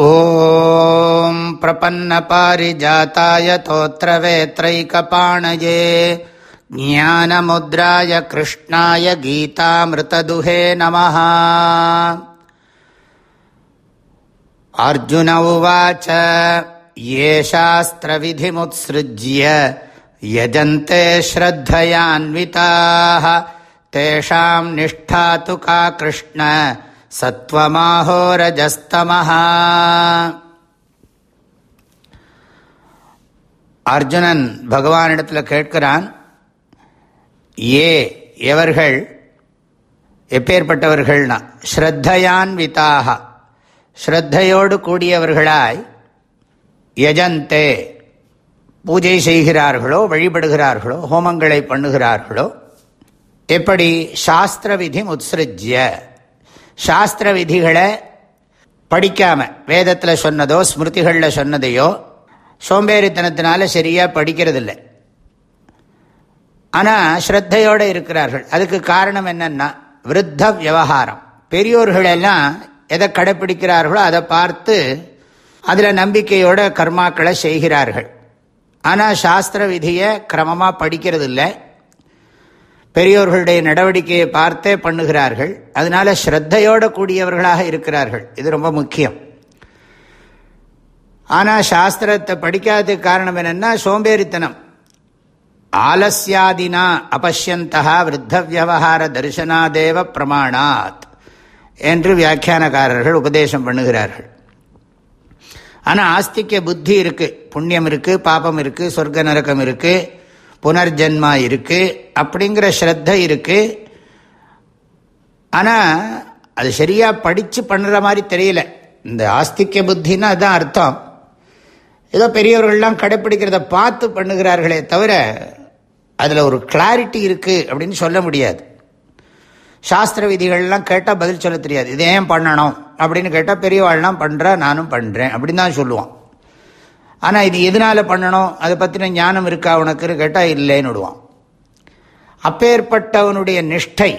ॐ प्रपन्नपारिजाताय तोत्रवेत्रैकपाणये ज्ञानमुद्राय कृष्णाय गीतामृतदुहे नमः। अर्जुन उवाच, ये शास्त्रविधिमुत्सृज्य यजन्ते श्रद्धयान्विताः तेषाम् निष्ठा तु का சத்வமாஹோரஜஸ்தமஹா அர்ஜுனன் பகவானிடத்தில் கேட்கிறான் ஏ எவர்கள்? எப்பேற்பட்டவர்கள்னா? ஸ்ரத்தையான்விதாக ஸ்ரத்தையோடு கூடியவர்களாய் யஜந்தே. பூஜை செய்கிறார்களோ வழிபடுகிறார்களோ ஹோமங்களை பண்ணுகிறார்களோ? எப்படி? சாஸ்திர விதி உத்ஸ்ருஜ்ய. சாஸ்திர விதிகளை படிக்காமல் வேதத்தில் சொன்னதோ ஸ்மிருதிகளில் சொன்னதையோ சோம்பேறித்தனத்தினால சரியாக படிக்கிறதில்லை. ஆனால் ஸ்ரத்தையோடு இருக்கிறார்கள். அதுக்கு காரணம் என்னென்னா விருத்த விவகாரம். பெரியோர்கள் எல்லாம் எதை கடைப்பிடிக்கிறார்களோ அதை பார்த்து அதில் நம்பிக்கையோட கர்மாக்களை செய்கிறார்கள். ஆனால் சாஸ்திர விதியை கிரமமாக படிக்கிறதில்லை. பெரியோர்களுடைய நடவடிக்கையை பார்த்தே பண்ணுகிறார்கள். அதனால ஸ்ரத்தையோட கூடியவர்களாக இருக்கிறார்கள். இது ரொம்ப முக்கியம். ஆனால் சாஸ்திரத்தை படிக்காததுக்கு காரணம் என்னென்னா சோம்பேறித்தனம். ஆலசியாதினா அபஷ்யந்தா விருத்த வியவகார தரிசனாதேவ பிரமாணாத் என்று வியாக்கியானக்காரர்கள் உபதேசம் பண்ணுகிறார்கள். ஆனால் ஆஸ்திக்க புத்தி இருக்குது புண்ணியம் இருக்குது பாபம் இருக்குது சொர்க்க நரக்கம் இருக்குது புனர்ஜென்மா இருக்குது அப்படிங்கிற ஸ்ரத்த இருக்குது ஆனால் அது சரியாக படித்து பண்ணுற மாதிரி தெரியல. இந்த ஆஸ்திக்க புத்தின்னா அதுதான் அர்த்தம். ஏதோ பெரியவர்கள்லாம் கடைப்பிடிக்கிறத பார்த்து பண்ணுகிறார்களே தவிர அதில் ஒரு கிளாரிட்டி இருக்குது அப்படின்னு சொல்ல முடியாது. சாஸ்திர விதிகள்லாம் கேட்டால் பதில் சொல்ல தெரியாது. இதை ஏன் பண்ணணும்? அப்படின்னு கேட்டால் பெரியவாள்லாம் பண்ணுறா நானும் பண்ணுறேன் அப்படின்னு தான் சொல்லுவான். ஆனால் இது எதனால் பண்ணணும்? அதை பற்றின ஞானம் இருக்கா உனக்குன்னு கேட்டால் இல்லைன்னு விடுவான். அப்பேற்பட்டவனுடைய நிஷ்டை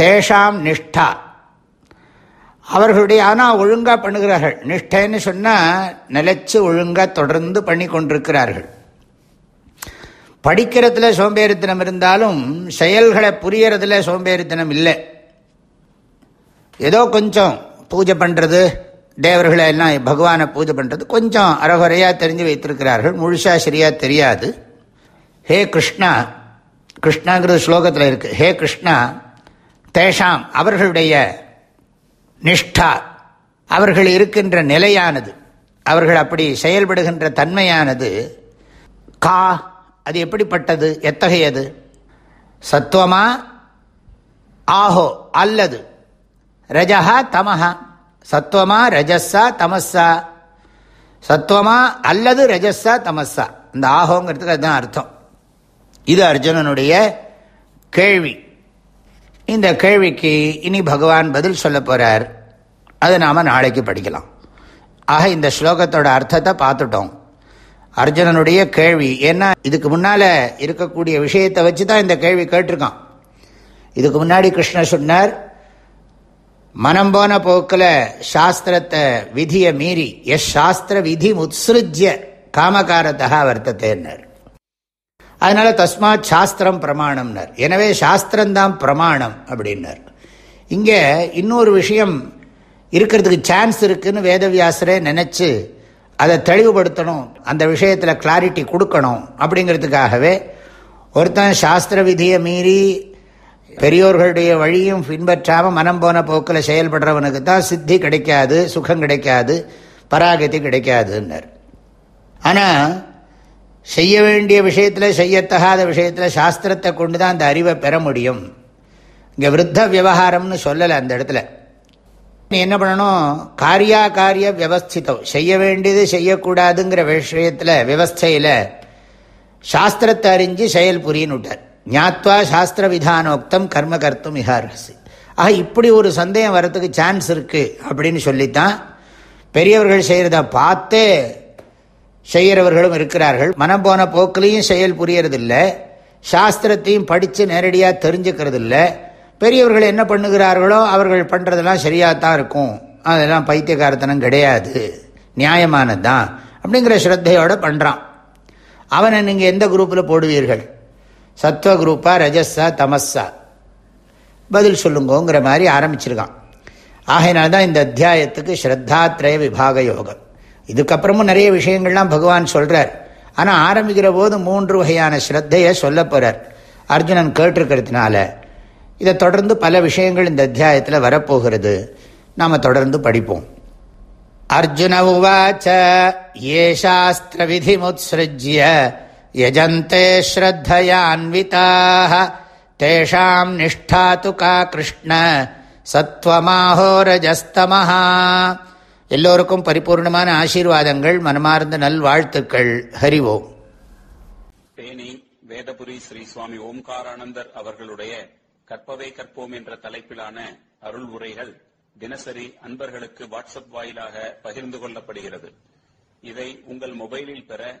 தேஷாம் நிஷ்டா. அவர்களுடைய ஆனால் ஒழுங்காக பண்ணுகிறார்கள். நிஷ்டைன்னு சொன்னால் நிலைச்சு ஒழுங்காக தொடர்ந்து பண்ணி கொண்டிருக்கிறார்கள். படிக்கிறதுல சோம்பேறித்தனம் இருந்தாலும் செயல்களை புரியறதுல சோம்பேறித்தனம் இல்லை. ஏதோ கொஞ்சம் பூஜை பண்ணுறது தேவர்களை எல்லாம் பகவானை பூஜை பண்ணுறது கொஞ்சம் அறகுறையாக தெரிஞ்சு வைத்திருக்கிறார்கள். முழுசாக சரியாக தெரியாது. ஹே கிருஷ்ணா கிருஷ்ணாங்கிறது ஸ்லோகத்தில் இருக்குது ஹே கிருஷ்ணா தேஷாம் அவர்களுடைய நிஷ்டா அவர்கள் இருக்கின்ற நிலையானது அவர்கள் அப்படி செயல்படுகின்ற தன்மையானது கா அது எப்படிப்பட்டது எத்தகையது? சத்துவமா ஆஹோ அல்லது ரஜஹா தமஹா. சத்வமா ரஜஸ்ஸா தமஸா. சத்வமா அல்லது ரஜஸ்ஸா தமஸா. இந்த ஆகோங்கிறதுக்கு அதுதான் அர்த்தம். இது அர்ஜுனனுடைய கேள்வி. இந்த கேள்விக்கு இனி பகவான் பதில் சொல்ல போகிறார் அதை நாம் நாளைக்கு படிக்கலாம். ஆக இந்த ஸ்லோகத்தோட அர்த்தத்தை பார்த்துட்டோம். அர்ஜுனனுடைய கேள்வி ஏன்னா இதுக்கு முன்னால் இருக்கக்கூடிய விஷயத்தை வச்சு தான் இந்த கேள்வி கேட்டிருக்கான். இதுக்கு முன்னாடி கிருஷ்ணர் சொன்னார் மனம் போன போக்கில் சாஸ்திரத்தை விதியை மீறி எஸ் சாஸ்திர விதி உத்ஸ்ருஜ்ய காமகாரத்தகா வர்த்தத்தேன்னர். அதனால தஸ்மாத் சாஸ்திரம் பிரமாணம்னர். எனவே சாஸ்திரம்தான் பிரமாணம் அப்படின்னார். இங்கே இன்னொரு விஷயம் இருக்கிறதுக்கு சான்ஸ் இருக்குன்னு வேதவியாசரே நினச்சி அதை தெளிவுபடுத்தணும் அந்த விஷயத்தில் கிளாரிட்டி கொடுக்கணும் அப்படிங்கிறதுக்காகவே ஒருத்தன் சாஸ்திர விதியை மீறி பெரியோர்களுடைய வழியும் பின்பற்றாமல் மனம் போன போக்கில் செயல்படுறவனுக்கு தான் சித்தி கிடைக்காது சுகம் கிடைக்காது பராகதி கிடைக்காதுன்னர். ஆனால் செய்ய வேண்டிய விஷயத்தில் செய்யத்தகாத விஷயத்தில் சாஸ்திரத்தை கொண்டு தான் அந்த அறிவை பெற முடியும். இங்கே விருத்த விவகாரம்னு சொல்லலை அந்த இடத்துல. நீ என்ன பண்ணணும்? காரியா காரிய வியவஸ்திதம் செய்ய வேண்டியது செய்யக்கூடாதுங்கிற விஷயத்தில் விவஸ்தையில் சாஸ்திரத்தை அறிஞ்சு செயல் புரியின்னு விட்டார். ஞாத்வா சாஸ்திர விதானோக்தம் கர்ம கர்த்தும் மிகாரசி ஆக இப்படி ஒரு சந்தேகம் வரத்துக்கு சான்ஸ் இருக்குது அப்படின்னு சொல்லித்தான் பெரியவர்கள் செய்கிறத பார்த்தே செய்கிறவர்களும் இருக்கிறார்கள். மனம் போன போக்கிலையும் செயல் புரியறதில்லை. சாஸ்திரத்தையும் படித்து நேரடியாக தெரிஞ்சுக்கிறது இல்லை பெரியவர்கள் என்ன பண்ணுகிறார்களோ அவர்கள் பண்ணுறதெல்லாம் சரியாக தான் இருக்கும். அதெல்லாம் பைத்தியகாரத்தனம் கிடையாது. நியாயமானது தான் அப்படிங்கிற ஸ்ரத்தையோடு பண்ணுறான் அவனை நீங்கள் எந்த குரூப்பில் போடுவீர்கள்? சத்வ குரூப்பா ரஜஸா தமஸா. பதில் சொல்லுங்கோங்கிற மாதிரி ஆரம்பிச்சிருக்கான். ஆகையினால தான் இந்த அத்தியாயத்துக்கு ஸ்ரத்தாத்ரய விபாக யோகம். இதுக்கப்புறமும் நிறைய விஷயங்கள்லாம் பகவான் சொல்கிறார் ஆனால் ஆரம்பிக்கிற போது மூன்று வகையான ஸ்ரத்தையை சொல்ல போகிறார் அர்ஜுனன் கேட்டிருக்கிறதுனால இதை தொடர்ந்து பல விஷயங்கள் இந்த அத்தியாயத்தில் வரப்போகிறது. நாம் தொடர்ந்து படிப்போம். அர்ஜுன உவாச்ச ஏ சாஸ்திர விதிமுத்ஸ்ருஜ்ய யஜந்தே ஸ்ரத்தயான்விதாக தேஷாம் நிஷ்டா து கா கிருஷ்ண சத்வமாஹோரஜஸ்தமஹா எல்லோருக்கும் பரிபூர்ணமான ஆசீர்வாதங்கள் மனமார்ந்த நல்வாழ்த்துக்கள். ஓம். தேனி வேதபுரி ஸ்ரீ சுவாமி ஓம்காரானந்தர் அவர்களுடைய கற்பவை கற்போம் என்ற தலைப்பிலான அருள் உரைகள் தினசரி அன்பர்களுக்கு வாட்ஸ்அப் வாயிலாக பகிர்ந்து கொள்ளப்படுகிறது. இதை உங்கள் மொபைலில் பெற